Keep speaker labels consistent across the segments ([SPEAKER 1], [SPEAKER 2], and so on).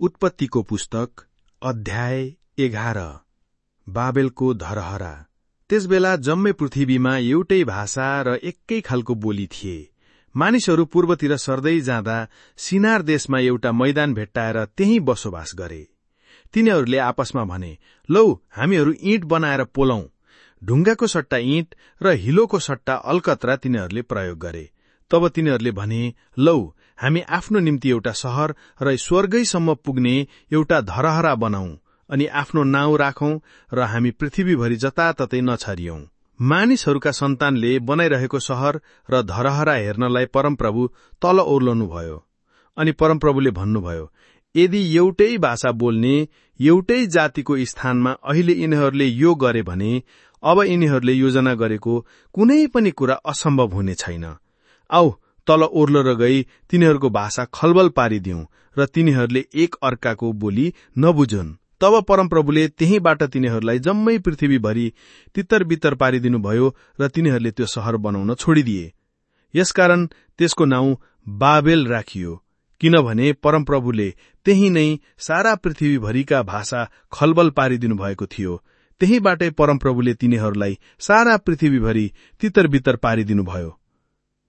[SPEAKER 1] उत्पत्तिको पुस्तक अध्याय एघार बाबेलको धरहरा। त्यसबेला जम्मै पृथ्वीमा एउटै भाषा र एकै खालको बोली थिए। मानिसहरू पूर्वतिर सर्दै जाँदा सिनार देशमा एउटा मैदान भेट्टाएर त्यही बसोबास गरे। तिनीहरूले आपसमा भने लौ हामीहरू ईंट बनाएर पोलौं। ढुङ्गाको सट्टा ईंट र हिलोको सट्टा अलकत्रा तिनीहरूले प्रयोग गरे। तब तिनीहरूले भने लौ हामी आफ्नो निम्ति एउटा सहर र स्वर्गैसम्म पुग्ने एउटा धरहरा बनाऊ अनि आफ्नो नाउँ राखौं र हामी पृथ्वीभरि जताततै नछरियौं। मानिसहरूका सन्तानले बनाइरहेको सहर र धरहरा हेर्नलाई परमप्रभु तल ओर्लनुभयो अनि परमप्रभुले भन्नुभयो यदि एउटै भाषा बोल्ने एउटै जातिको स्थानमा अहिले यिनीहरूले यो गरे भने अब यिनीहरूले योजना गरेको कुनै पनि कुरा असम्भव हुने छैन। आऊ तल ओर्लो र गई तिनीहरूको भाषा खलबल पारिदिऊ र तिनीहरूले एक अर्काको बोली नबुझुन्। तब परमप्रभुले त्यहीबाट तिनीहरूलाई जम्मै पृथ्वीभरि तितर बितर पारिदिनुभयो र तिनीहरूले त्यो सहर बनाउन छोडिदिए। यसकारण त्यसको नाउँ बाबेल राखियो किनभने परमप्रभुले त्यही नै सारा पृथ्वीभरिका भाषा खलबल पारिदिनु भएको थियो। त्यहीबाटै परमप्रभुले तिनीहरूलाई सारा पृथ्वीभरि तितर बितर पारिदिनुभयो।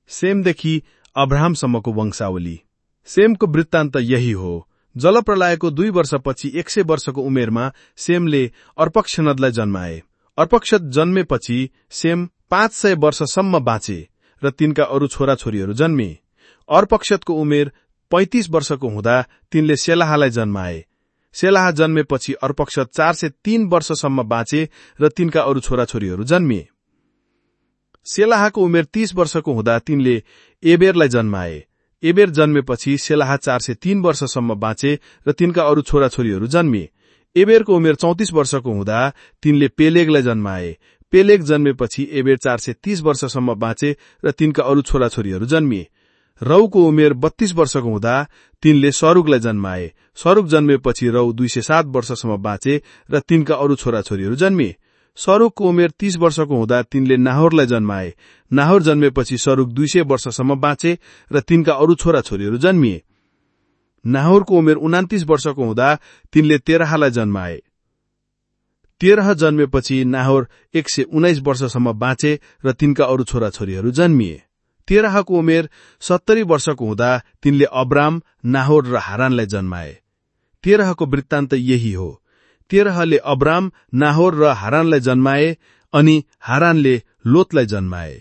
[SPEAKER 1] सेमदेखि अब्राहमसम्मको वंशावली। सेमको वृत्तान्त यही हो। जलप्रलयको दुई वर्षपछि एक सय वर्षको उमेरमा सेमले अर्पक्षनदलाई जन्माए। अर्पक्षद जन्मेपछि सेम पाँच सय वर्षसम्म बाँचे र तिनका अरू छोराछोरीहरू जन्मे। अर्पक्षदको उमेर पैंतिस वर्षको हुँदा तिनले सेलाहालाई जन्माए। सेलाहा जन्मेपछि अर्पक्षद चार सय तीन वर्षसम्म बाँचे र तिनका अरू छोराछोरीहरू जन्मिए सेलाहाको उमेर तीस वर्षको हुँदा तिनले एबेरलाई जन्माए। एबेर जन्मेपछि सेलाहा चार सय तीन वर्षसम्म बाँचे र तिनका अरू छोराछोरीहरू जन्मिए एबेरको उमेर चौतिस वर्षको हुँदा तिनले पेलेगलाई जन्माए। पेलेग जन्मेपछि एबेर चार सय तीस वर्षसम्म बाँचे र तिनका अरू छोराछोरीहरू जन्मिए रौको उमेर बत्तीस वर्षको हुँदा तिनले सरूगलाई जन्माए। सरूग जन्मेपछि रौ दुई सय सात वर्षसम्म बाँचे र तिनका अरू छोराछोरीहरू जन्मिए सरूगको उमेर तीस वर्षको हुँदा तिनले नाहोरलाई जन्माए। नाहोर जन्मेपछि सरूग दुई सय वर्षसम्म बाँचे र तिनका अरू छोराछोरीहरू जन्मिए। नाहोरको उमेर उनातिस वर्षको हुँदा तिनले तेह्रहालाई जन्माए। तेह्र जन्मेपछि नाहोर एक सय उन्नाइस वर्षसम्म बाँचे र तिनका अरू छोराछोरीहरू जन्मिए। तेह्रहको उमेर सत्तरी वर्षको हुँदा तिनले अब्राम नाहोर र हारानलाई जन्माए। तेह्रहको वृत्तान्त यही हो। तेह्रहले अब्राम नाहोर र हारानलाई जन्माए अनि हारानले लोतलाई जन्माए।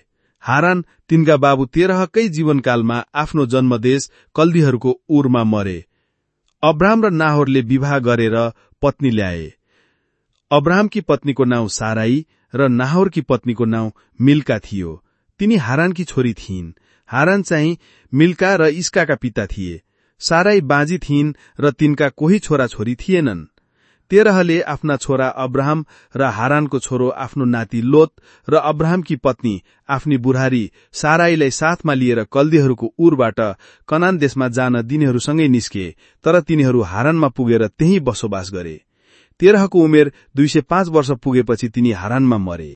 [SPEAKER 1] हारान तिनका बाबु तेह्रहकै जीवनकालमा आफ्नो जन्मदेश कल्दीहरूको उरमा मरे। अब्राम र नाहोरले विवाह गरेर पत्नी ल्याए। अब्राहमकी पत्नीको नाउँ साराई र नाहोरकी पत्नीको नाउँ मिल्का थियो। तिनी हारानकी छोरी थिइन्। हारान चाहिँ मिल्का र इस्काका पिता थिए। साराई बाँझी थिइन् र तिनका कोही छोरा छोरी थिएनन्। तेरहले आफ्ना छोरा अब्राहम र हारानको छोरो आफ्नो नाति लोत र अब्राहमकी पत्नी आफ्नी बुढारी साराईलाई साथमा लिएर कल्दीहरूको उरबाट कनान देशमा जान दिनेहरूसँगै निस्के तर तिनीहरू हारानमा पुगेर त्यही बसोबास गरे। तेह्रको उमेर दुई सय पाँच वर्ष पुगेपछि तिनी हारानमा मरे।